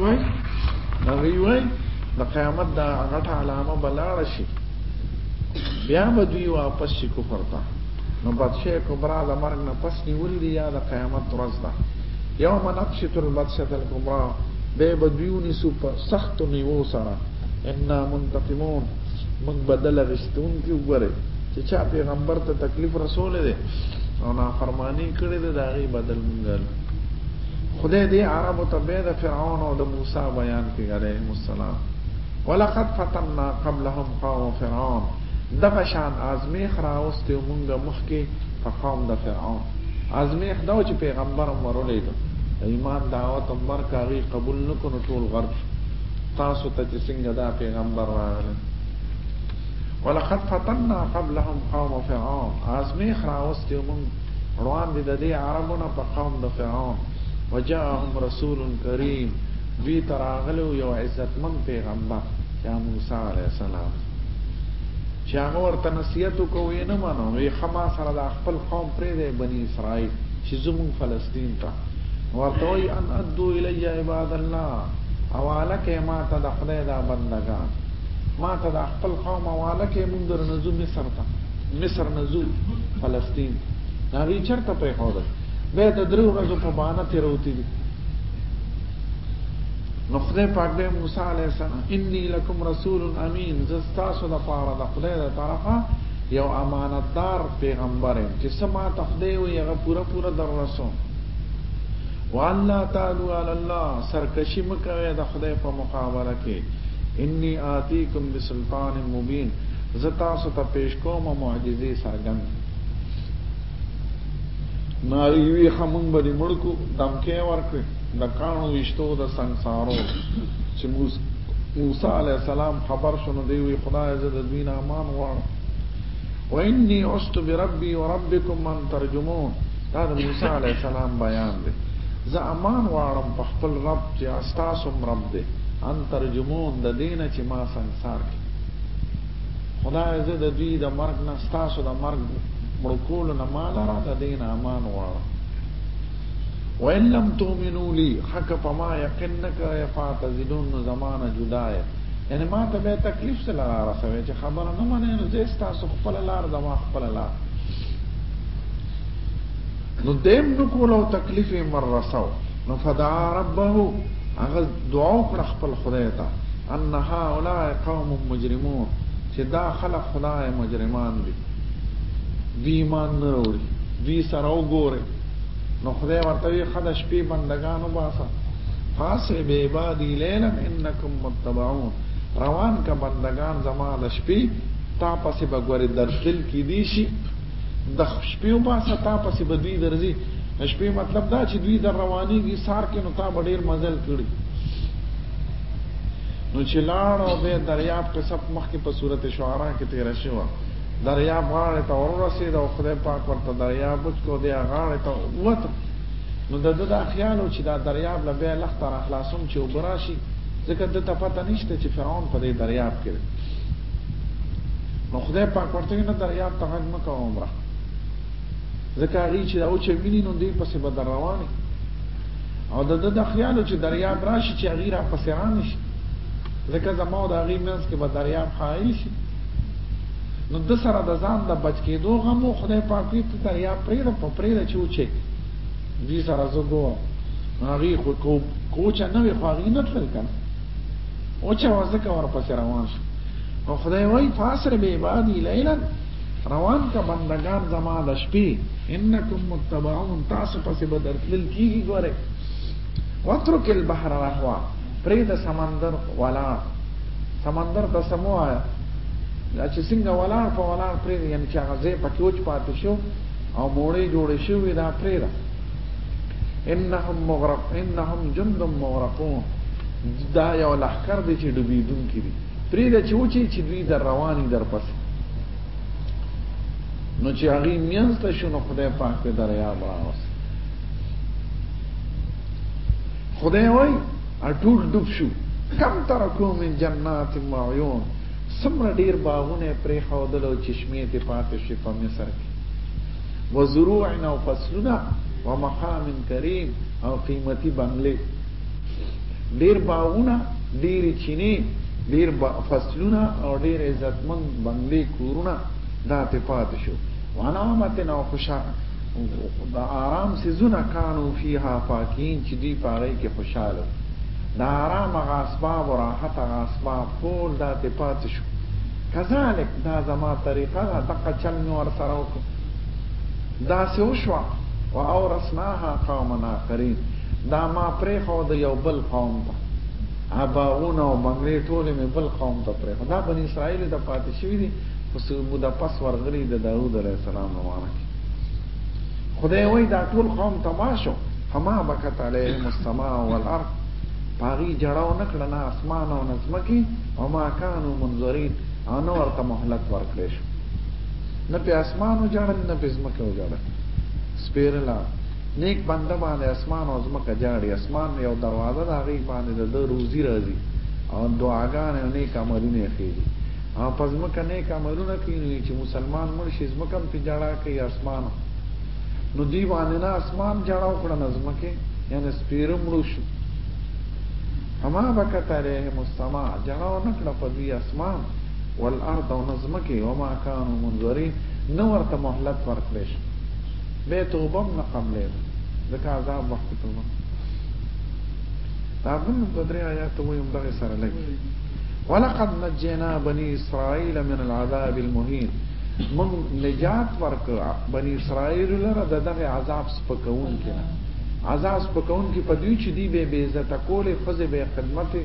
وای هغه وای د قیامت دا غټه علامه بلاړ شي بیا به دوی واپس شي کفر ته نو بادشاہ کبرا د مرګ نه پس نیول دی یا د قیامت ورځ ده یوم نبسط البدسه الکبرا به به دوی ونیسو په سخت نیو سره ان منتقمون موږ بدل غشتون کې وګوره چې چا پیغمبر ته تکلیف رسول دی او نافرمانی کړې ده دا غي بدل موږ خدای دې عربو ته به د فرعون او د موسی بیان کې علیهم السلام ولقد فتننا قبلهم قوم فرعون دغه شان ازمیخ راوستي مونږه مخکې په قوم د فرعون ازمیخ دا چې پیغمبر مرولې ده ایمان دعوت عمر کاغي قبول نکونو ټول غرب تاسو ته چې څنګه دا پیغمبر راغله ولقد فتننا قبلهم قوم فرعون ازمیخ راوستي مونږ روان دي د دې عربو نه په قوم د فرعون وجاءهم رسول کریم دوی تراغلو یو عزتمن پیغمبر چې موسی علی السلام چې هغه ورته نصیحت کوي نه منو وی خما سره د خپل قوم پرې دی بنی اسرائیل چې زمون فلسطین ته ورته وی ان ادو الی عباد الله حواله کې ما ته د خدای د بندگان ما ته د خپل قوم حواله کې مونږ درنځو مصر ته مصر نه ځو فلسطین هغه چرته پرې هوده به د درو ورځو په بانه تیروتی دي نو خدای پاک به موسی علی السلام انی لکم رسول امین زستا سو د پاره د خدای د طرفه یو امانتدار پیغمبر چې سما تخدی وي هغه پورا پورا در رسو والله تعالی علی الله سرکشی مکوي د خدای په مقابله کې انی آتیکم بسلطان مبین زه تاسو ته پیش کوم معجزې څرګند ناری وی خمون به مړکو دمکه ورکړي د کانو وشتو د سنسارو چې موسی موسی علی السلام خبر شونه دی وی خدای زه د دین امان غواړم و انی عشت بربی و ربکم من ترجمون دا د موسی علی السلام بیان دی زه امان غواړم په خپل رب چې تاسو رب دی ان ترجمون د دینه چې ما سنسار کی خدای زه د دوی د مرګ نه ستاسو د مرګ مړ کول نه مال را د دین امان واړم وان لم تؤمنوا لي حق فما يقين نه کوي فاتزيدون نو زمانه جدا یې یعنی ما ته به تکلیف سره را رسوي چې خبره نه منې نو زه ستاسو خپل لار زما خپل لار نو دیم نو کولو تکلیف یې مر رساو نو فدعا ربه هغه دعا وکړه خپل خدای ته ان هؤلاء قوم مجرمون چې دا خلک خدای مجرمان دي دوی ایمان نه وروړي دوی سره وګوره نو خدای ورته وی خدای شپې بندگانو باسه فاسه به عبادی لیلا انکم متبعون روان کا بندگان زما د شپې تا پسې بګوري درتل کې دي شي د شپې وباسه تا پسې به دوی درځي د شپې مطلب دا چې دوی در روانيږي سار کې نو تا به ډیر مزل کړي نو چې لاړ او به دریاب په سب مخ کې په صورت شعرا کې تیر شو دریاب غاړه ته ورسید او خدای پاک ورته دریاب وچ کو دی غاړه ته ووت نو د د خیال چې دا دریاب له به لخت را خلاصوم چې وبراشي ځکه د ته پته نشته چې فرعون په دې دریاب کې نو خدای پاک ورته نه دریا ته غږ مکه عمره ځکه هغه چې او چې ویني نو دوی پسې به رواني او د د خیالو چې دریا راشي چې هغه را پسې رانه شي ځکه زما او د هغه منځ کې به دریا حایل شي نو د سره د ځان د بچ کېدو غم خدای پاک دې ته دریا پرې د پرې د چوچې دې سره زګو هغه خو کوچ نه وي خو هغه نه تل کنه وچه وزکه ورپسې روان شو او خدای وای فاسر به عبادی لیلا روان کا بندگان زما د شپې انکم متبعون تاسو پسې بدر تل کیږي ګوره وترک البحر رهوا پرې د سمندر ولا سمندر ته سمو آیا چې څنګه ولا په ولا پرې یعنی چې هغه ځای پکې وچ پاتې شو او موړې جوړې شوې دا پرې ده انهم مغرق انهم جند مغرقون دا یو لخر دی چې ډوبیدون کړي پرې د چوچی چې دوی در رواني در پس نو چې هغه مینځ ته شنو خدای پاک په دریا براوس خدای وای اټول ډوب شو کم ترکو من جنات معیون سمره ډیر باغونه پرې خودلو چشمه ته پاتې شي په مصر کې وزروع او فصلنا ومقام کریم او قیمتی بنگلی ډیر باغونه ډیر چینه ډیر فصلونه او ډیر عزتمن بنگلی کورونه دا ته پات شو ونعمت او خوشاله دا آرام سيزونه کانو فيها فاکین چې دی پاره کې خوشاله دا آرام غاسباب راحت غاسباب ټول دا ته پات شو کذالک دا زما طریقه ده دقه چل می ورسره وکړو داسې وشوه واورثناها قوما آخرین دا ما پرېښو د یو بل قوم ته اباونه او بنگلې ټولې مې بل قوم ته پرېښو دا بنی اسرائیل د پاتې شوي دي خو څه موده پس ورغلي د داوود علیه السلام روانه کې خدای وایي دا ټول قوم تباه شو فما بکت علیهم السماء والارض پاغي جړاو نکړه نه اسمان او نظمکی او ما کانو منظرین او نو ورته مهلت ورکړې شو نه په اسمان او جړل نه په زمکه او جړل سپیرلا نیک بنده باندې اسمان او زمکه جاړي اسمان یو دروازه دا غي باندې د روزي راځي او دعاګانې او نیک عملونه خېږي او پس مکه نیک عملونه کوي چې مسلمان مرشي زمکم په جړا کوي اسمان نو دی باندې نه اسمان جړاو کړه نظمکه یعنی سپیر مړو شو اما بکت علیهم السما جړاو نکړه په دی اسمان والارض او نظمکه وما كانوا منذرين نو ورته مهلت ورکړې شو به توبه نه قبلې ځکه عذاب وخت توبه دا بل د درې آیات ویم دغه سره لګي ولقد نجينا بني اسرائيل من العذاب المهين موږ نجات ورکړه بنی اسرائیل لره دغه عذاب سپکون کړه عذاب سپکون کې پدوی چې دی به بے عزت کوله خزه به خدمت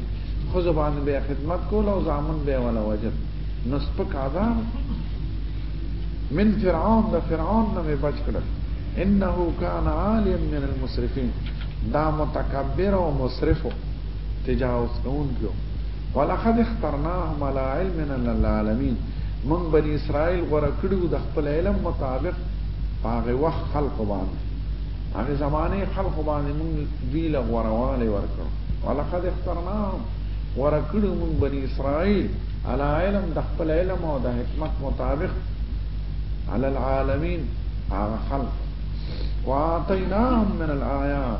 خزه باندې به خدمت کوله او زامن به ولا وجد نو سپک عذاب من فرعون د فرعون نه بچ کړل انه کان عالم من المسرفين دا متکبر او مسرفو تجاوز کوونکیو ولقد اخترناهم على علم على العالمين من بني اسرائيل غره کړو د خپل علم مطابق هغه وخت خلق باندې هغه زمانه خلق باندې موږ دوی له غرواله ورکړو ولقد اخترناهم غره کړو موږ بني اسرائيل على علم د خپل علم او د حکمت مطابق على العالمين هغه خلق واعطيناهم من الايات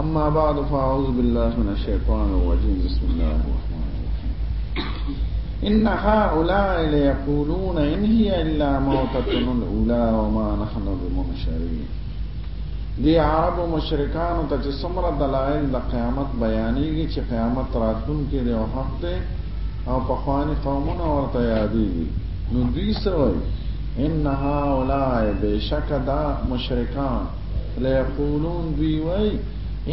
اما بعد فاعوذ بالله من الشيطان الرجيم بسم الله الرحمن الرحيم ان هؤلاء ليقولون ان هي الا موتتنا الاولى وما نحن بمنشرين دی عرب مشرکان ته چې څومره دلایل د قیامت بیانېږي چې قیامت راتلونکي دی او حق دی او په خواني قومونه ورته یادېږي نو دوی سره ان هؤلاء بشک دا مشرکان لیقولون دوی وای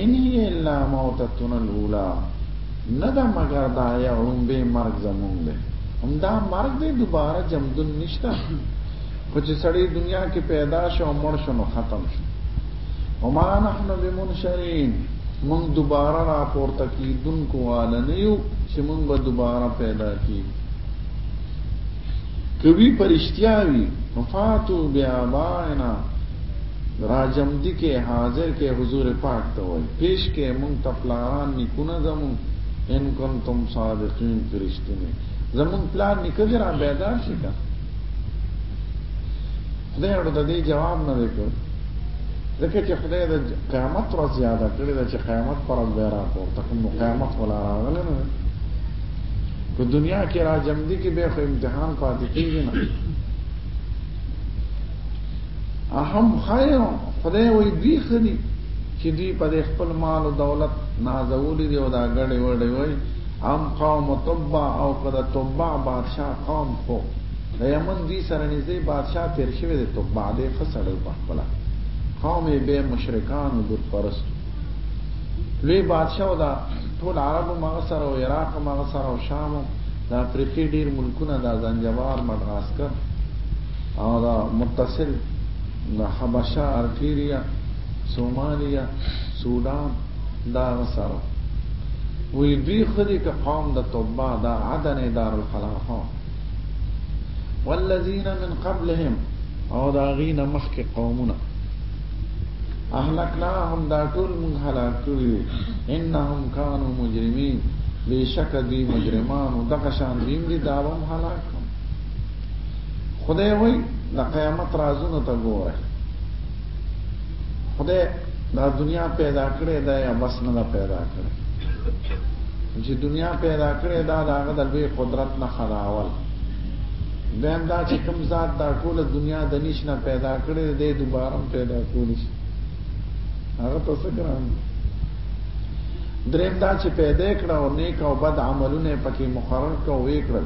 ان هی الا موتتنا الاولى نه دا مگر دا یا لومبه مرګ زمونږ دی هم دا مرګ دی دوباره جمدون نشته خو چې سړی دنیا کې پیدا شو او مړ شو نو ختم شو وما نحن بمنشرین مونږ دوباره راپورته کیدونکو والا نه یو چې مونږ به دوباره پیدا کیږو کوي پرشتیاوي مفاتو بیا باینا راژمدی کې حاضر کې حضور پاک ته وای پیش کې مونږ ته پلاران نیکونه زمونږ ان کنتم صادقین که رښتینی زمونږ پلار نیکه دې را بیدار شي که خدای اړو د دې جواب نه دی کړ ځکه چې خدای د قیامت ورځ یاده کړې ده چې قیامت پر ورځ به راپورته کوم نو قیامت ولا راغلی نه دی په دنیا کې راجمدي کې به خو امتحان پاتې کېږي نه هم خیر خدای وی دوی خدي چې دوی په خپل مال او دولت نازولې دی او دا ګړې وړې وای ام قوم تبع او کده تبع بادشاہ قوم خو د یمن دوی سره نږدې بادشاہ تیر شوی دی تبع دې خسړې په خپل قوم به مشرکان او بت پرست لوی بادشاہ دا ټول عربو مغه سره او عراق مغه سره او شام د افریقې ډیر ملکونه دا زنجبار مدغاسکر او د متصل د حبشه ارټیریا سومالیا سودان دا غسره وی دوی خدی که قوم د توبه دا عدن دار الخلافه والذین من قبلهم او دا غین مخک قومنا اهلکناهم دا ټول من هلاک کړی انهم کانوا مجرمین بشک دی مجرمان دغه شان دین دی داوم هلاک خدای وای د قیامت رازونو ته ګوره خدای دا دنیا پیدا کړې دا یا بس نه پیدا کړې چې دنیا پیدا کړې دا داغه د لوی قدرت نه خداول دیم دا چې کوم ذات دا ټول دنیا د نش نه پیدا کړې دې دوباره پیدا کولی شي هغه تاسو ګران دریم دا چې پیدا کړه او نیک او بد عملونه پکې مقرر کړو وکړل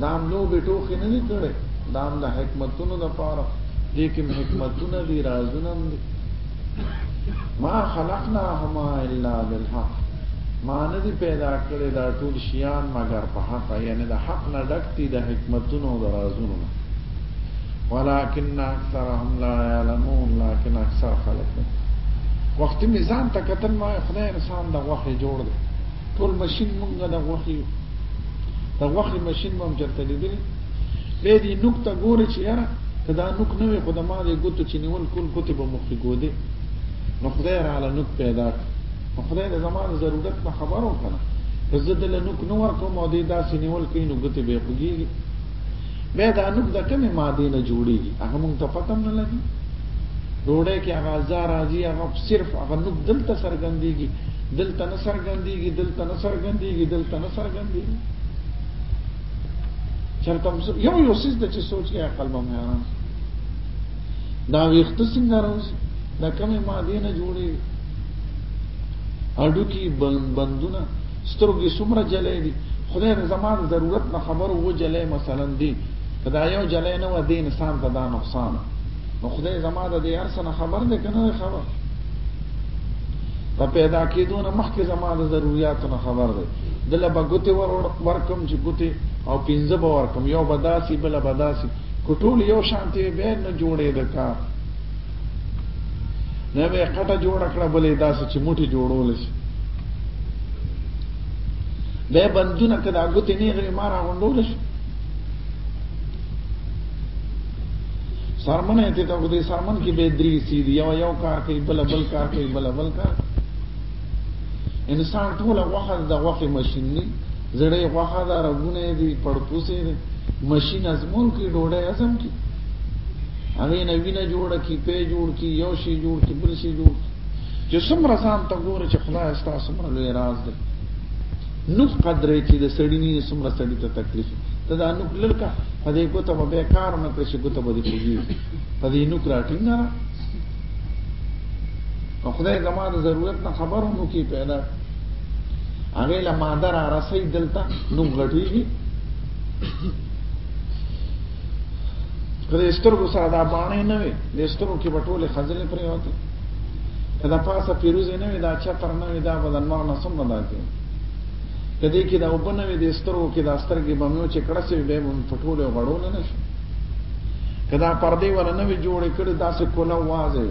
دا هم لوبې ټوخې نه دي کړې دا هم د حکمتونو د پاره دې کې حکمتونه دي رازونه هم دي ما خلقناهما الا بالحق ما نه دي پیدا کړې دا ټول شیان مګر په حق یعنی د حق نه ډک دي د حکمتونو او د رازونو نه ولكن اکثرهم لا يعلمون لكن اکثر خلق وخت می ځان ته کتل ما خدای انسان د غوخه جوړ دی ټول ماشين مونږ د غوخه د غوښې ماشين مم چرته لیدلی به دې نوک ته ګوري چې یاره کدا نوک نه وي خدای ما دې ګوتو چې نیول کول ګوتې به مخ کې ګودې نو خدای را له نوک پیدا کړ نو خدای د زمان ضرورت نه خبرو کنه زه دل نوک نو ورکوم او دې داسې نیول کین نو ګوتې به خوږیږي به دا نوک د کومه ماده نه جوړیږي هغه مونږ ته پته نه لګي ډوړې کې هغه زار راځي هغه صرف هغه نوک دلته سرګندېږي دلته نه سرګندېږي دلته نه سرګندېږي دلته څرګند دي چرته یو یو سیس د چې سوچ کې عقل باندې حیران دا ویخت څنګه راوځي دا کومه ماده نه جوړي اډو کې بندونه سترګې څومره جلې دي خدای د زمان ضرورت نه خبر وو جلې مثلا دي کدا یو جلې نه و دین انسان ته دا نقصان نو خدای زما د دې ارسنه خبر ده کنه خبر په پیدا کېدو نه مخکې زما د ضروریاتو نه خبر دی دله به ګوتې ورکم چې ګوتې او پنځه به ورکم یو به داسې بله به داسې که ټول یو شانتې بیا نه جوړېده کار نه به یې خټه جوړه کړه بله یې داسې چې موټې جوړول شي بیا یې بندونه که دا ګوتې نیغې ما راغونډول شي سرمنه ته ته دې سرمن کې به درې سي دی یو یو کار کوي بل بل کار کوي بل بل کار انسان ټول وخت د وخت ماشين نه زړې وخت دا رغونه دي پړپوسې دي ماشين ازمون کې ډوړې ازم کې هغه نه وینه جوړه کې په جوړ کې یو شی جوړ کې بل شی جوړ چې څومره ځان ته ګوره چې خدای ستاسو سره لوی راز دی نوخ قدرې چې د سړی نه سمره سړی ته تکلیف ته دا نوخ لړکا په دې کوته به کار نه کړی چې کوته به دې کوي په دې نوخ راټینګ نه او خدای زما د ضرورت نه خبر هم کی پیدا هغه له ماده را رسي دلته نو غټيږي کله سترګو سره دا باندې نه وي د سترګو کې بټوله خزلې پرې وته کدا پاسه پیروز نه وي دا چتر نه وي دا بدن مر نه سم نه کوي کدی کې دا وبنه وي د سترو کې دا سترګې بمو چې کړه سي به هم پټول او غړول نه شي کدا پردې ولا نه وي جوړې کړي دا سه کولا وازه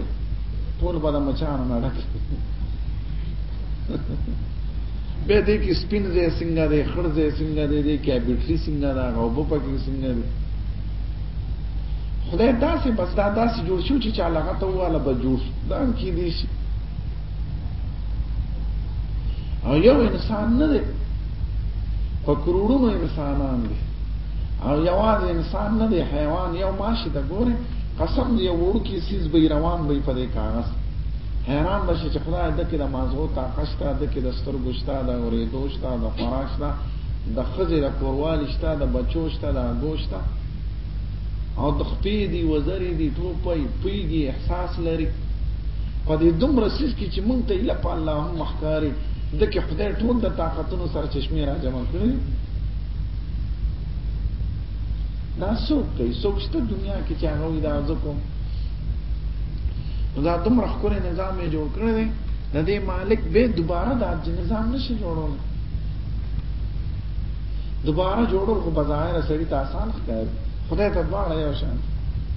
ټول به د مچان نه ډک به دې کې سپین دې څنګه دې خړ دې څنګه دې دې کې بیټری څنګه دا غوبه پکې څنګه دې خدای داسې بس دا داسې جوړ شو چې چا لغه ته واله به جوړ شو دا هم کې دي شي او یو انسان نه دی په کروڑونو انسانان دي او یوازې انسان نه دی حیوان یو ماشي ته ګوره قسم دی وړ کې سیز به روان وي په دې کاغذ حیران بشي چې خدای دکې د مازغو طاقت شته دکې د سترګو شته د اورېدو شته د خوراک شته د ښځې د کوروالي شته، د بچو شته، د هګو شته او د خپې دي، وزرې دي، ټوپۍ، پوهېږي، احساس لري. په دې دومره څیز کې چې موږ ته ایله په الله هم ښکاري د کې خدای ټول د طاقتونو سرچشمې را جمع کړي دا څوک کوي څوک شته دنیا کې چې هغه وي دا زه کوم دا دومره ښکلی نظام یې جوړ کړی دی د دې مالک به دوباره دا نظام نشي جوړولی دوباره جوړول خو بظاهر سړی ته آسان ښکاري خدای ته دواړه یو شان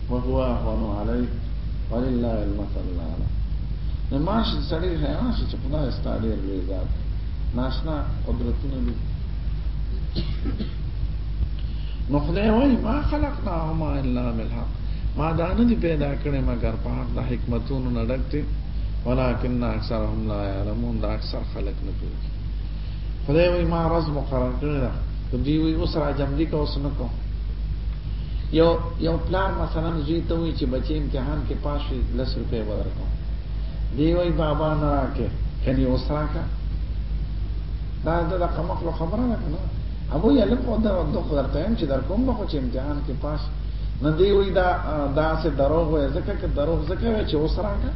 وهو اهون علی ولله المثل الاعلى نو ماش سړی حیران شي چې خدای ستاره لوی ذات ناشنا قدرتونه دي نو خدای وایي ما خلقناهما الا بالحق ما دا نه دي پیدا کړې مګر په حق د حکمتونو نه ډک دي ولكن اکثرهم لا يعلمون دا اکثر خلق نه پوهیږي خدای وي ما راز مقرر کړی دا دوی وي اوس را جام دي کا اوس نه کوم یو یو پلار مثلا زوی ته وي چې بچي امتحان کې پاس شي 10 روپۍ ورکوم دی وي بابا نه راکې کني اوس راکا دا دا کومه خبره نه کنه هغه یې له په دا د خو درته هم چې در کوم نو چې امتحان کې پاس نه دی وی دا دا سه دروغ وې ځکه چې دروغ ځکه چې اوس راکا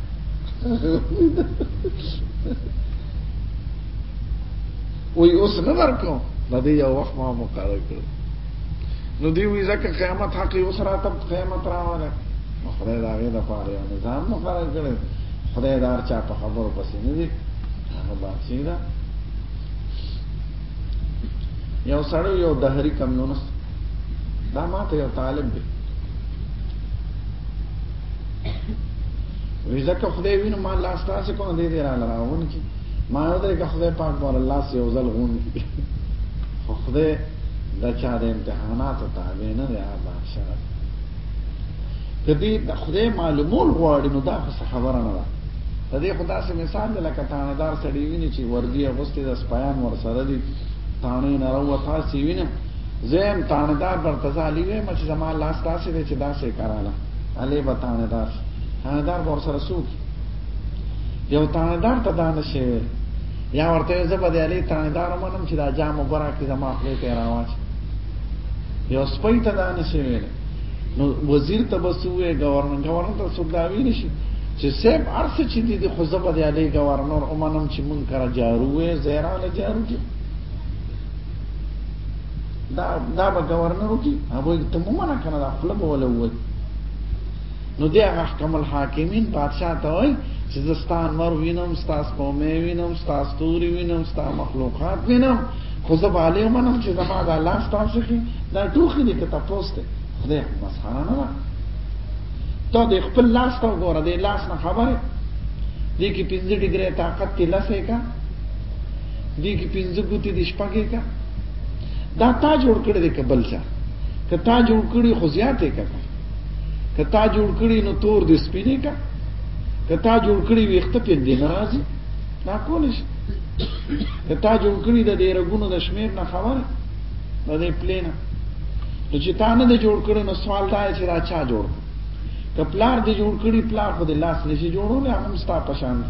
وی اوس نه درکوم د دې یو وخت ما مقرر کړ نو دی وی ځکه قیامت حق اوس راته قیامت راواله خدای دا غي د پاره یو نظام مقرر کړ خدای دا چا په خبرو پسې نه دی هغه باندې دا یو سړی یو دهری کمیونست دا ماته یو طالب دی وی زکه خدای وینم ما لاس تاسو کو نه دی را لراون کی ما یو درې که خدای پاک بار الله سی او زل غون کی خو خدای د چا د امتحاناتو تابع نه دی آباد شوی که دې د خدای معلومول غواړي نو دا څه خبره نه ده د دې خدا سه مثال دی لکه تانهدار سړی ویني چې وردی اغوستي د سپایان ور سره دي تانه نه راو تاسو وینم زه هم تانیدار برتزا علی ویم چې زما لاس داسې دی چې داسې کراله علی به تانیدار شي تانیدار به ورسره څوک یو تانیدار ته دا نه شي ویل یا ورته زه به د علی تانیدار منم چې دا جام وګرا کې زما خپل ته راواچ یو سپی ته دا نه شي ویل نو وزیر ته بسوې گورنر گورنر ته څوک دا ویل شي چې سیب ارس چې دي د خزه په دی علی گورنر او منم چې مونږ کرا جارو وې زیرا له جارو کې دا دا به گورنر کی هغه ته مو منع کنه دا خپل به ولا وای نو دی هغه حکم الحاکمین بادشاہ ته وای چې زستان مر وینم ستاس قومه وینم ستاس توري وینم ستا مخلوقات وینم خو زه به علی منم چې زما دا لاس تاسو کې دا ټوخي دې کته پوسټه خدای مسخره نه ته د خپل لاس ته وګوره د لاس نه خبره دې کې 15 ډیګري طاقت کې لاسه کا دې کې پنځه ګوتې دې شپږې کا دا تا جوړ کړی دی کبل چا که تا جوړ کړی خو زیاتې کا که تا جوړ کړی نو تور دې سپینې کا که تا جوړ کړی ویخته پین دې ناراضي دا کول شي که تا جوړ کړی د دې رګونو د شمیر نه خبره د دې پلینه نو چې تا نه دې جوړ کړی نو سوال دا چې را چا جوړ کړ که پلار دې جوړ کړی پلار خو دې لاس نشي جوړول هغه ستا پشان دی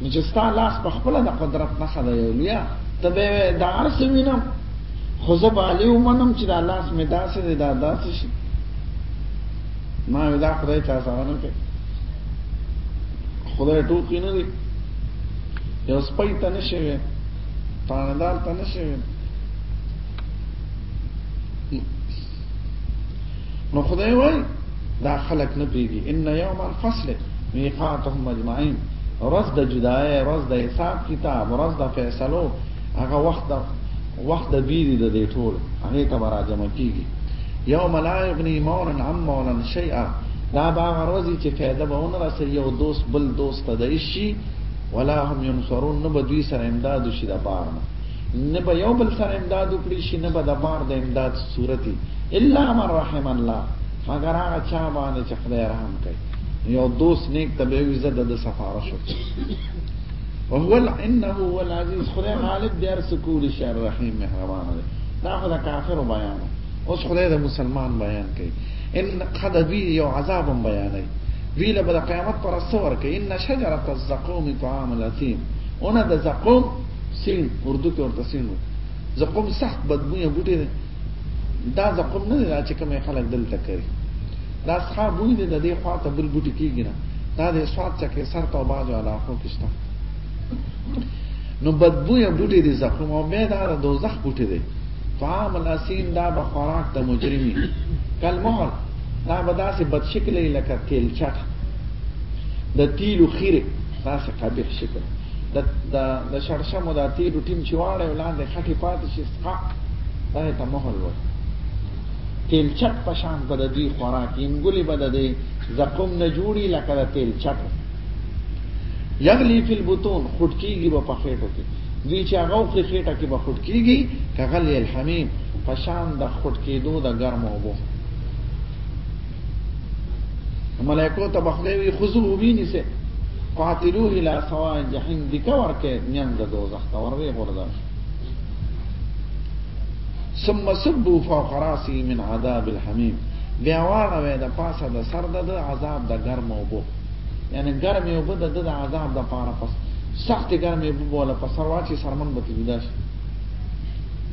نو چې ستا لاس په خپله د قدرت نښه ده یولیا ته به وې دا هر څه وینم خو زه به علي ومنم چې دا لاس مې داسې دی دا داسې شي ما وې دا خدای چا سره نه کوي خدای ټوکی نه دی یو سپی ته نشي وي تاندار ته نشي وي نو خدای وای دا خلق نه پیږي ان یوم الفصل میقاتهم اجمعین ورځ د جدای ورځ د حساب کتاب ورځ د فیصلو هغه وخت د وخت د بیری د دې ټول هغه ته راجمع کیږي یوم لا یغنی مولا عن مولا شیئا دا با ورځ چې فائدہ به ونه رسي یو دوست بل دوست د شي ولا هم ينصرون نو بدوی سره امداد شي د بارنه نه به یو بل سره امداد وکړي شي نه به د بار د امداد صورتي الا من رحم الله مگر هغه چا باندې چې خدای رحم کوي یو دوست نیک ته به وي زه د سفارش وهو انه هو العزيز خدای غالب دی هر سکول شي الرحیم مهربان دی دا خو د کافر بیان اوس خدای د مسلمان بیان کوي ان قد بي یو عذاب بیان دی ویل به د قیامت پر سور کوي ان شجره الزقوم طعام الاثیم اون د زقوم سینګ اردو کې ورته سینګ زقوم سخت بدبوې بوټي دي دا زقوم نه دی چې کومه خلک دلته کوي دا ښه بوی دی د دې خواته بل بوټي کیږي نه دا د سواد څخه سر ته باز علا خو کېشته نو بدبوې بوټي دي زقوم او به دا د دوزخ بوټي دي طعام الاسیم دا به خوراک د مجرمي کلمهر دا به داسې بد شکلې لکه تیل چټ د تیلو خیره تاسو قابل شئ د د د شړشمو د تیلو ټیم چې واړی ولاندې خټې پاتې شي سقاق دغه ته مهل وایي تیل چټ په شان به د دوی خوراک انګولې به د دې زقوم نه جوړي لکه د تیل چټ یغلی فی البطون خټ کیږي په خېټو کې دوی چې هغه په خېټه کې به خټ کیږي کغلی الحمیم په شان د خټ کېدو د ګرمو وبو ملائکو ته بخدای وی خذو ویني سه قاتلوه الى سواء جهنم دکا ورکه نیان د دوزخ ته وروي غردار ثم سبوا فوق راسه من عذاب الحميم بیا واړه وې د پاسه د سر د عذاب د ګرم او بو یعنی ګرم او بو د د عذاب د پاره پس سخت ګرم او بو ولا پس واچي سرمن بتیداش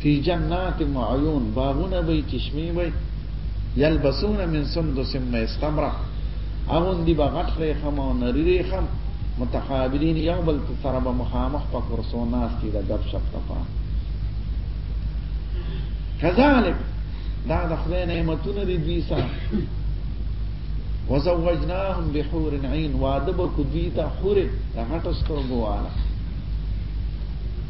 فی جنات و عیون باغونه به وي چشمې به وي یلبسون من سندس و استبرق اغوندي به غټ ریخم او نری ریخم متقابلین یو بل سره به مخامخ په کرسو ناستي د ګپ شپ لپاره کذالک دا د خدای نعمتونه دي دوی سره وزوجناهم بحور عین واده به کو دوی ته حور د غټو سترګو واله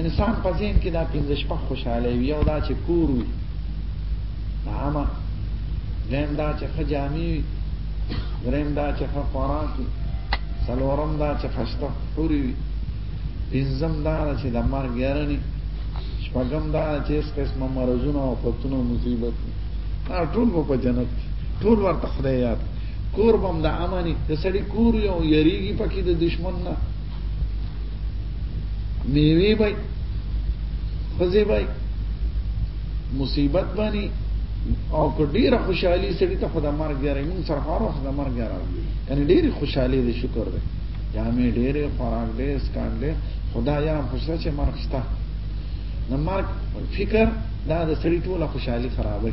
انسان په ذهن کې دا پنځه شپږ خوشاله وي یو دا چې کور وي دا عامه دیم دا چې ښه جامې وي دریم دا چې ښه خوراک وي څلورم دا چې خسته حورې وي پنځم دا چې د مرګ یارني شپږم دا چې هیڅ قسمه مرضونه او فتونه او مصیبت دا ټول په جنت ټول ورته خدای یاد کور بم د امني د سړي کور یو یریږي پکې د دشمن نه میوی بای خزی بای مصیبت بانی او که ډیره خوشحالی سړی ته خدا مرګ یاره مون سره هر وخت د مرګ یاره کنه ډیره خوشحالی دې شکر دې یا می ډیره خوراک دې سکان دې خدا یاره خوشاله چې مرګ شته نه مرګ فکر دا د سړی ټوله خوشحالی خرابوي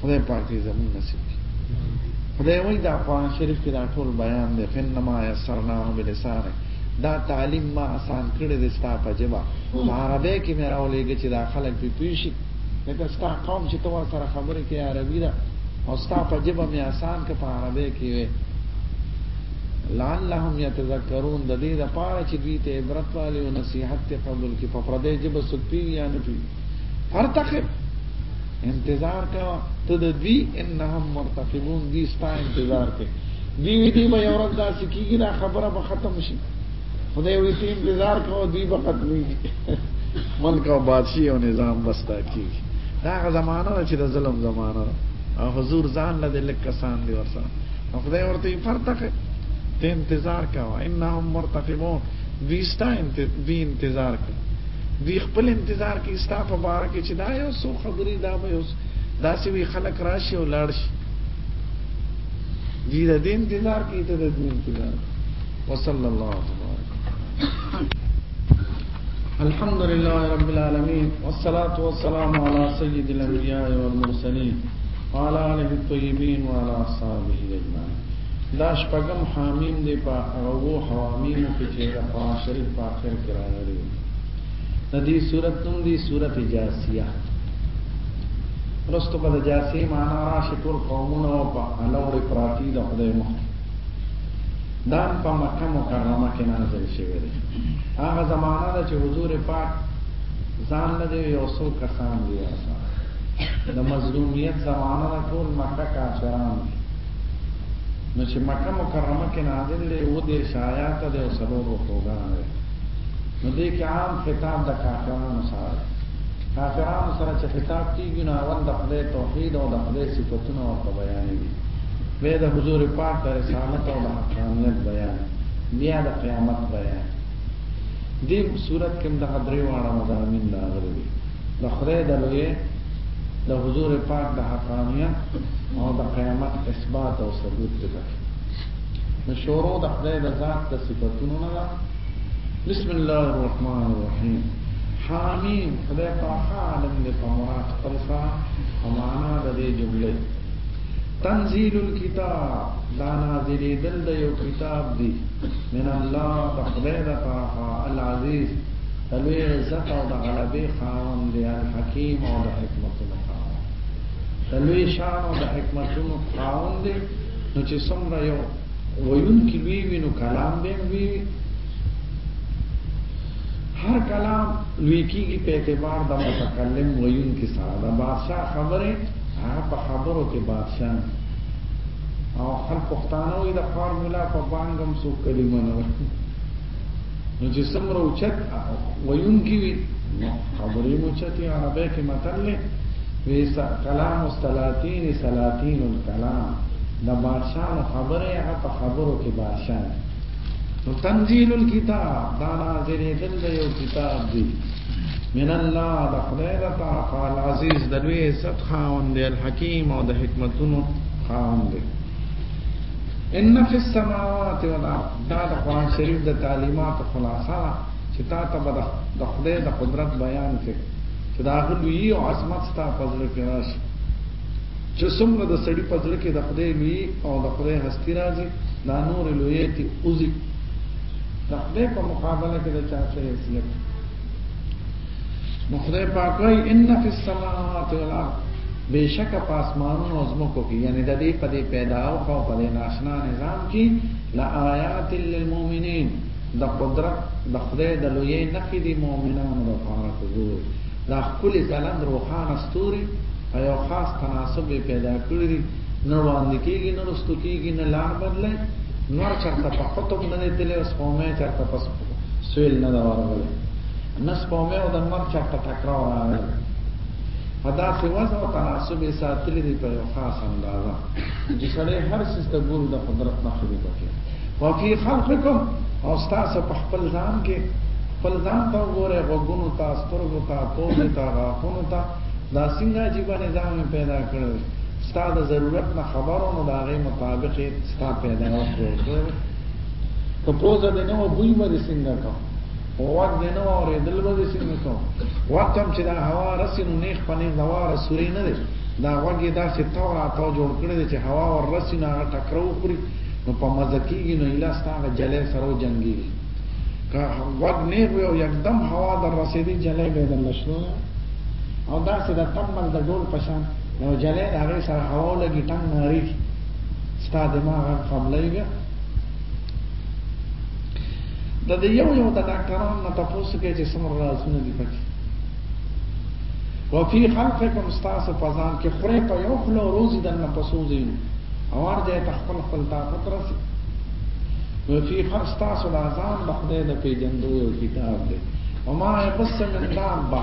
خدای پاک دې زموږ نصیب کړي خدای وایي دا قرآن شریف کې دا ټول بیان دی فنما یسرناه بلسانه دا تعلیم ما آسان کړی دی ستا په جبا په عربی کې مې راولېږه چې دا خلک پې پیشي لکه ستا قوم چې ته ور سره خبرې کې عربي ده او ستا په جبا مې آسان که په عربی کې وي لعلهم يتذكرون د دې لپاره چې دوی ته عبرت والي او نصيحت ته قبول کې په پردې جبه سپي یا نه پی ارتقب انتظار کا ته د دوی انهم مرتقبون دي ستا انتظار کوي دی وی دی به یو ورځ دا سکیږي دا خبره به ختم شي خدای وی ته انتظار کوو دی به ختمېږي ملک او بادشاہي او نظام بستا کیږي دا زمانہ چې د ظلم زمانہ او حضور ځان له لک کسان دی ورسره خدای ورته فرتقه ته انتظار کوه انهم مرتقبون دوی ستا انتظار کوي دوی خپل انتظار کوي ستا په باره کې چې دا یو څو خبرې دا به یو داسې وي خلک راشي او لاړ شي دوی د دې انتظار کوي ته د دې انتظار وصلی الله تبارک الحمد لله رب العالمين والصلاة والسلام على سيد الأنبياء والمرسلين وعلى آله الطيبين وعلى أصحابه أجمعين دا شپږم حامیم دی په هغه حوامیم کې چې د قرآن شریف په اخر کې راغلي د دې صورت نوم دی صورت جاسیه رستو په جاسیه معنا راشي ټول قومونه او په الوړې پراتی د خدای مخ دا په مکه مکرمه کې نازل شوی دی هغه زمانہ ده چې حضور پاک ځان نه دی یو څو کسان دی د مظلومیت زمانہ ده ټول مکه کافران دي نو چې مکه مکرمه کې نازل دی و دې شایات دی او سلور وکوګان دی نو دې کې عام خطاب د کافرانو سره کافرانو سره چې خطاب کیږي نو اول د خدای توحید او د خدای صفاتونه او په بیان دي به د حضور پاک د رسالت او د حقانیت بیان بیا د قیامت بیان دې صورت کې د حضرې واړه مضامین راغلي د خدای د لوی د حضور پاک د حقانیت او د قیامت اثبات او ثبوت دی پکې نو شروع د خدای د ذات د صفاتونو نه ده بسم الله الرحمن الرحیم حامیم خدای پاک عالم دې په مراد خپل سره او معنا د دې جمله تنزيل الكتاب دا نازلې دل د یو کتاب دی من الله د خدای د طرفه العزیز د لوی عزت او د غلبې خاون دی الحکیم او د حکمتونو خاون د لوی شان او د حکمتونو خاون دی نو چې څومره یو ویون کې وی وینو کلام به وی هر کلام لوی کیږي په اعتبار د متکلم ویون کې سره د بادشاہ خبره هغه په خبرو کې بادشاہ او خلک پښتانه وي د فارمولا په بانګم سو کلمه نه نو چې څومره اوچت ویونکي وي نو خبرې مو چتې عربی کې متل دی وی کلام السلاطین سلاطین الکلام د بادشاهانو خبرې هغه په خبرو کې بادشاه دی نو تنزیل الكتاب دا نازلېدل د یو کتاب دی من الله د خدای د طرفه العزیز د لوی عزت خاوند دی الحکیم او د حکمتونو خاوند دی ان فی السماوات والارض دا د قرآن شریف د تعلیماتو خلاصه ده چې تا ته به د خدای د قدرت بیان کړي چې د هغه لویي او عظمت ستا په زړه کې راشي چې څومره د سړي په زړه کې د خدای لوی او د خدای هستی راځي دا نور لوی ته اوزي د خدای په مقابله کې د چا سره حیثیت نو خدای پاک وايي ان فی السماوات والارض بشک پاسمانونو او زمکو کې یعنی د دې په دې پیدا او په دې ناشنا نظام کې لآیات للمؤمنین، د قدرت د خدای د لویۍ نښې دي مؤمنانو لپاره که ګورئ دا ښکلي ځلند روښانه ستوري په یو خاص تناسب یې پیدا کړي دي نه وړاندې کېږي نه رستو کېږي نه لار بدلوي نور چرته په قطب نه دی تللی او سپومې چرته په سویل نه ده ورغلی نه سپومې او د نور چرته ټکراو راغلی په داسې وضع او تناسب یې ساتلي دي په یو خاص اندازه چې سړی هر څه ته ګوري د قدرت نښې دي پکې وفي خلقکم او ستاسو په خپل ځان کې خپل ځان ته وګوره غوږونو ته سترګو ته پوزې ته غاښونو ته دا څنګه عجیب نظام پیدا کړو ستا د ضرورت نه خبرو نو دا غي مطابق ستا پیدا وکړو که پوزه دې نه وبوي به څنګه کوم غوږ دې نه اورېدل به دې څنګه کوم غوږ ته هم چې دا هوا رسي نو نیخ په نیخ د واره سورې نه دی دا غوږ یې داسې تاو را تاو جوړ کړی دی چې هوا ور رسي نو هغه ټکره وخوري نو په مزه کېږي نو ایله ستا هغه جلی سره وجنګېږي که غوږ نیغ وي او یکدم هوا در رسېدي جلی به یې درله شنو او داسې د تمل د ډول په شان نو جلی د هغې سره هوا لګي ټنګ نارېږي ستا دماغ هغه قبلېږي د دې یو یو د ډاکټرانو نه تاسو کې چې څومره رازونه دي پکې وفي خلقکم استاس پزان کې خره په یو خلو روزي د نه پسوځي او هر ځای ته خپل خپل طاقت راسي وفي خاصتاس د ازان د خدای د پیجندو یو کتاب دی وما يقص من دابه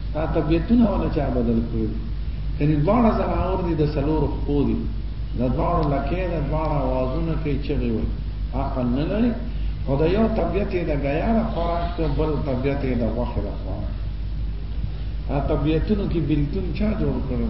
دا طبیعتونه ولا چا بدل کړی یعنی دواړه زناور دي د سلور خپو دي د دواړو لکه د دواړو आवाजونه کوي چې وي عقل نه لري خو دا یو طبیعت د غیا د خوراک ته بل طبیعت د وخت د خوراک ا طبیعتونو کې بلتون چا جوړ کړو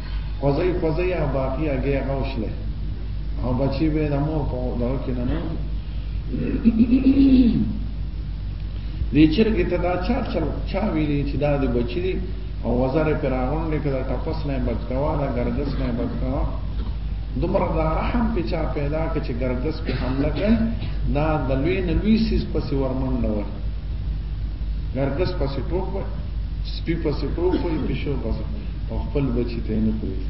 خوځي خوځي یا باقی اگه غوش لې او بچي به د مور په دغه کې نه نه دې چرګې ته دا چار چل چا ویلې چې دا د بچی دی او وزر پر راغون دې کړه ټپس نه بچوا دا ګردس نه بچوا دومره دا رحم په چا پیدا کې چې ګردس په حمله کوي دا د لوی نوی سیس پسې ورمنډه وي نرګس پسې ټوپ وای سپی پسې ټوپ وای پښو پسې په خپل بچی ته نه کوي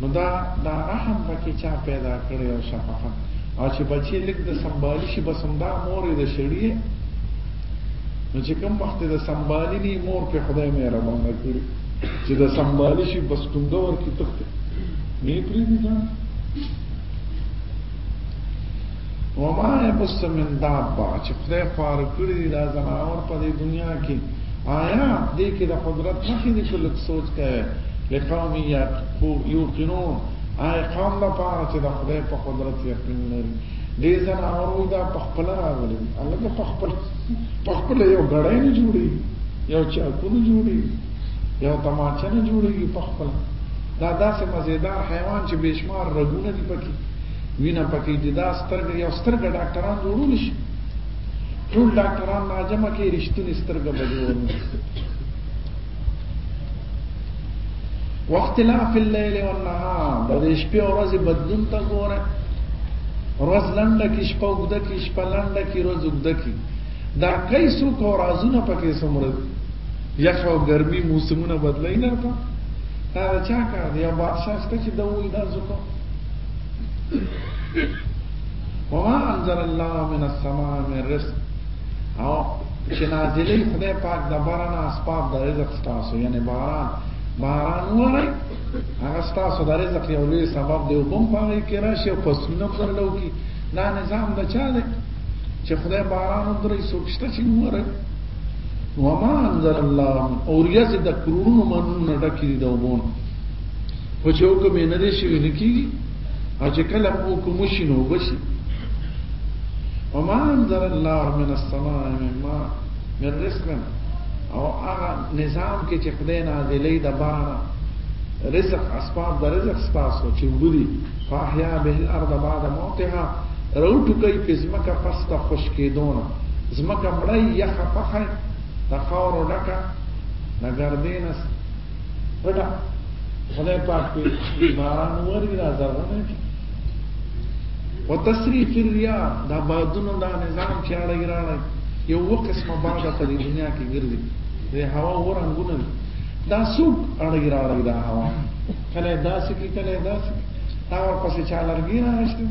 نو دا دا رحم پکې چا پیدا کړی او شفقت او چې بچی لیک د سمبالي شي بس همدا مور د شړی نو چې کوم وخت د سمبالي نه مور په خدای مې را باندې کړی چې د سمبالي شي بس کوم دور کې تخته نه پریږدي وما يبث من دابه چې خدای خوار کړی دی دا زناور په دې دنیا کې آیات دې کې د قدرت مخې دې کلک سوچ کوي لقوم یوقنون آی قوم لا پاره چې د خدای په قدرت یقین لري دې زناور وي دا په خپل راغلي الله په خپل په خپل یو غړای نه جوړي یو چا کو نه جوړي یو تماچه نه جوړي په خپل دا داسې مزیدار حیوان چې بشمار رګونه دي پکې وینه پکې دي دا سترګه یو سترګه ډاکټران جوړول شي ټول ډاکټران راجمه کې رښتونی سترګه بدلول واختلاف الليل والنهار د دې شپې او ورځې بدلون ته ګوره ورځ لنډه کې شپه وګده کې شپه لنډه کې ورځ وګده کې دا کای سو کو رازونه پکې سمره یخ او ګرمي موسمونه بدلای نه تا دا چا کار دی یا بادشاہ ست چې دا وې دا زکو وما انزل الله من السماء من رزق او چې نازلې خدای پاک د باران اسباب د رزق تاسو یعنی باران باران وره هغه تاسو د رزق یو لوی سبب دی او بم پاره کې راشي په سنو سره لو کې دا نظام د چا دی چې خدای باران درې سوچته چې وره وما انزل الله اوریا چې د کرونو منو نه ډکې دی د وبونه خو چې حکم یې نه دی شوی نه کېږي او چې کله حکم وشي نو اوبه شي وما انزل الله من السماء من ماء من رزق او هغه نظام کې چې خدای نازلې د بارنا رزق اسباب د رزق ستاسو چې وګړي فاحیا به الارض بعد موتها روټو کوي په زمکه پس د خشکېدونه زمکه مړی یخه پخه د خاورو ډکه د ګردینس پټه خدای پاک په باران ورګي را زرونه کی وتصریف الریا دا بادونو دا نظام چې اړه ګراړه یو وقسمه بعد په دنیا کې ګرځي د هوا ورنګونه دا سوق اړه ګراړه دا هوا کله داسې کې کله داسې دا ورپسې چا لرګي نه نشته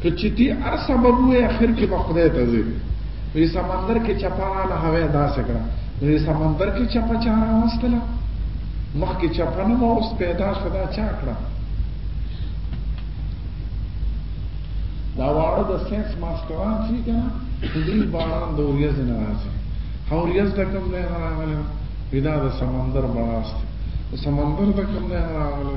ته چې تی هر سبب وې اخر کې به خدای ته ځې وی سمندر کې چپا رااله هوا داسې کړه وی سمندر کې چپا چا راوستله مخ کې چپا نه اوس پیدا شو دا چا کړه دا واړه د ساينس ماستران چې کنه دې باران د اوریاز نه راځي اوریاز د کوم نه راغله پیدا د سمندر بلاست سمندر د کوم نه راغله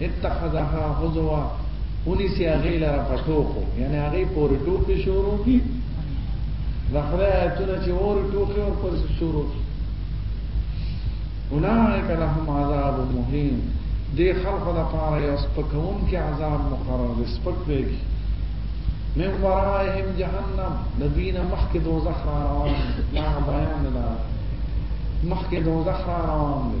اتخذها هزوا ونیسی هغه لره په ټوکو یعنی هغه پورې ټوکې شروع کی د خدای آیتونه چې اور ټوکې اور پر شروع کی اولئک لهم عذاب مهین دې خلق لپاره یو سپکون کې عذاب مقرر دی سپک دی من ورائهم جهنم نبین مخکې دوزخ را روان دی بیان نه مخکې دوزخ را روان دی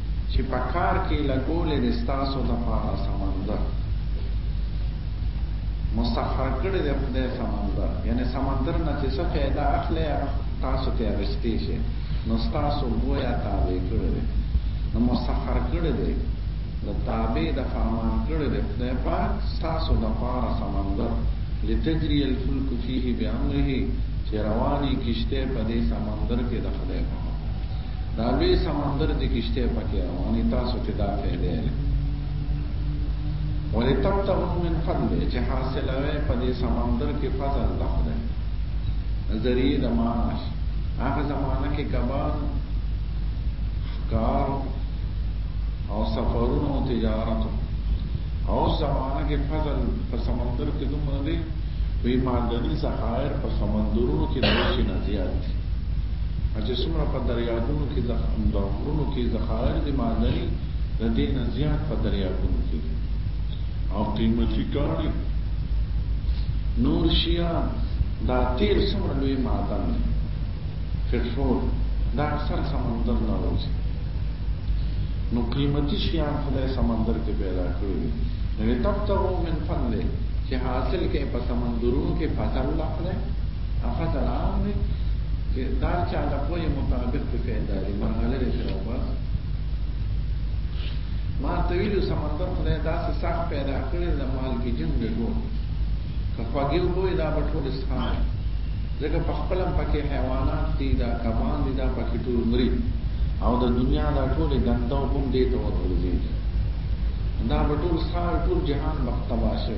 چی په کار کی لګولی دی ستاسو دپاره سمندر مسخر کړی دی خدای سمندر یعنی سمندر نه چی څه فایده اخلی تاسو ته اغشتی شی نو ستاسو گویا تابع کړی دی نو مسخر کړی دی د تابع د فرمان کړی دی خدای پاک ستاسو دپاره سمندر لتجری الفلک فیه بامره چې رواني کشته په دې سمندر کې د خدای په دا لوی سمندر دی کشته پکې رواني تاسو ته دا فائدې لري ولې تب ته من فضل چې حاصلوي په دې سمندر کې فضل د خدای نظری د ماش هغه زمانہ کې کبان کار او سفرونه او تجارت او زمانہ کې فضل په سمندر کې دومره دی وی معدني ذخایر په سمندرونو کې د شي نه زیات دي چې څومره په دریابونو کې د غرونو کې ذخایر دي معدني د دې نه زیات په دریابونو کې دي او قیمتي کاڼي نور شیان دا تیر څومره لوی معدن دی پټرول دا اکثر سمندر نه راځي نو قیمتي شیان خدای سمندر کې پیدا کړی دي نو تبتغوا من فضله چې حاصل کې په سمندرونو کې فضل الله خدای افت العام دی چې دا چا د پوهې مطابق په فعل دی مرغله لري سره بس ما طویل سمندر خدای داسې ساخ پیدا کړی د مال کې جن دی ګور کفاګي وو دا په ټول اسخان ځکه په خپل پکې حیوانات دي دا کمان دي دا پکې ټول مري او د دنیا دا ټول ګنده هم دي ته ورغلي دا په ټول سال ټول جهان مختباشه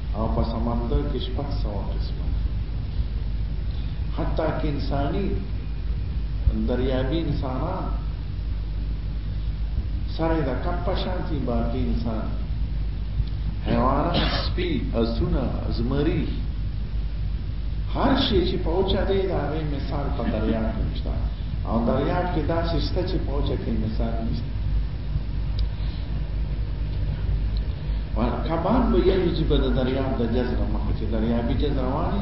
او په سمندر کې شپږ سوه قسمه حتی که انساني دریابي انسانان سره د کپ په شان دي باقي انسان حیوانات سپي اسونه زمري هر شي چې په اوچا دی دا غي مثال په دریاب کې نشته او دریاب کې داسې شته چې په اوچا کې مثال نشته کبان به یو چې په دریاب د جزر مخه چې دریابي جزر واني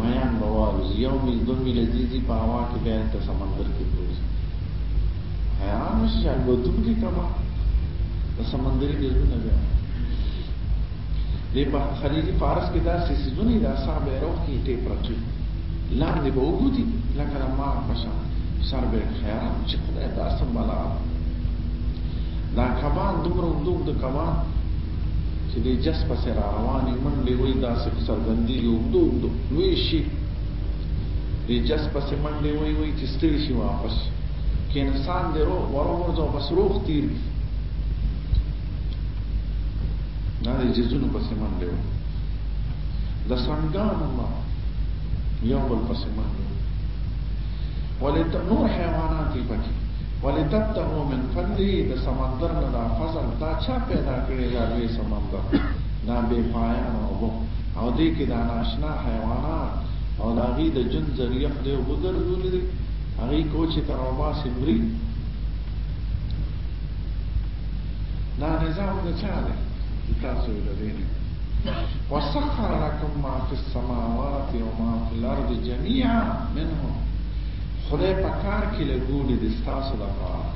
میان به والوز یو میل دو میل زیزي په هوا کې بیا ته سمندر کې پروزي حیران شي الوتون کې کبا د سمندري جزرونه بیا د خلیجي فارس کې دا سیسونه د اصحاب ایرو کې ټیپ راټیټ لاندې به وګوتي لکه د مار په شان سر به خیران چې خدای دا څه بلا دا کبان دومره اوږد د کبان چې د جس په سر روانې منډې وي داسې څرګندې یو اوږد اوږد لوی شي د جس په سر منډې وي وي چې ستړي شي واپس کې انسان دی رو ورورځو بس روغ تیر وي دا د جزونو په سر منډې وي د سنگام یو بل پسې منډه ولت نور حیوانات یې پکې ولتبتغو من فضله د سمندر نه دا فضل دا چا پیدا کړی دا لوی سمندر دا بې پایان او بو او دې کې دا ناشنا حیوانات او دا غي د جن ذریعہ خدای وګرځولې دي هغه کوچ تر او ما سمري دا نظام د چا دی تاسو یې لرئ وسخر لكم ما في السماوات وما في الارض جميعا منه خدای په کار کې لګولې د ستاسو لپاره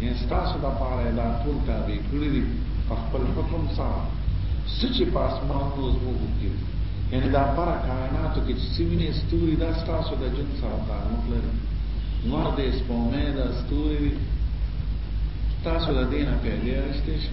یعنی ستاسو لپاره دا ټول تابع کړی دی په خپل حکم سره سچې په اسمان نو زموږ کې یعنی دا پر کائناتو کې چې سوینه ستوري دا ستاسو د جن سره تعلق لري نور دې سپومه دا ستوري تاسو د دینه پیلې راستې شي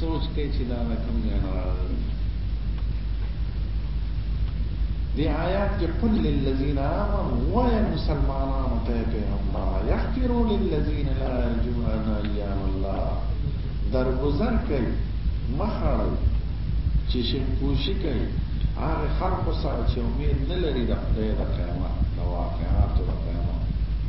سوچ کئ چې دا د کوم ځای نه راغلي دی آیات کې قل للذین آمنوا وای مسلمانانو ته پیغمبر یغفروا للذین لا یرجون ایام الله درگذر کوي مخاړي چې شي کوشي کوي هغه خلق سره چې امید نه لري د خدای د قیامت د واقعاتو د قیامت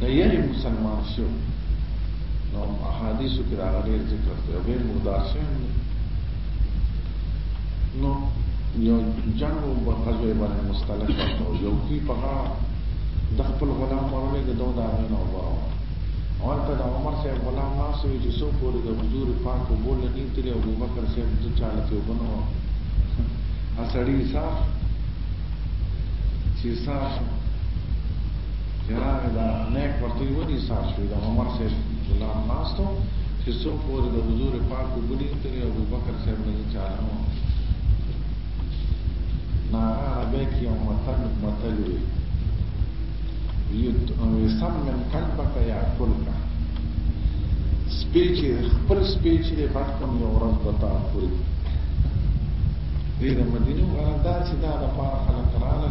نه یې مسلمان شو نو احادیثو کې راغلي ذکر دی او به مردار شي نو یو جنگ او غزوه باندې مستلق ورته یو کی په د خپل غلام ورونه کې دوه دامه نه وراو اور ته د عمر صاحب غلام ناسو چې سو پورې د حضور پاک کو بول نه تللی او بکر صاحب د چاله ته وبنو اسړی صاحب چې صاحب جناب دا نیک ورته ودی سار شو دا عمر سے غلام ناستو چې څو پورې د حضور پاک په بلی تر ابو بکر صاحب نه چاله مو نا عربی کې یو متل متل وی یت او سم من قلبک یا کلک سپیچ خپل سپیچ دې پټ کوم یو ورځ بتا خوري دې د مدینه غردا چې دا د پاره خلک راغله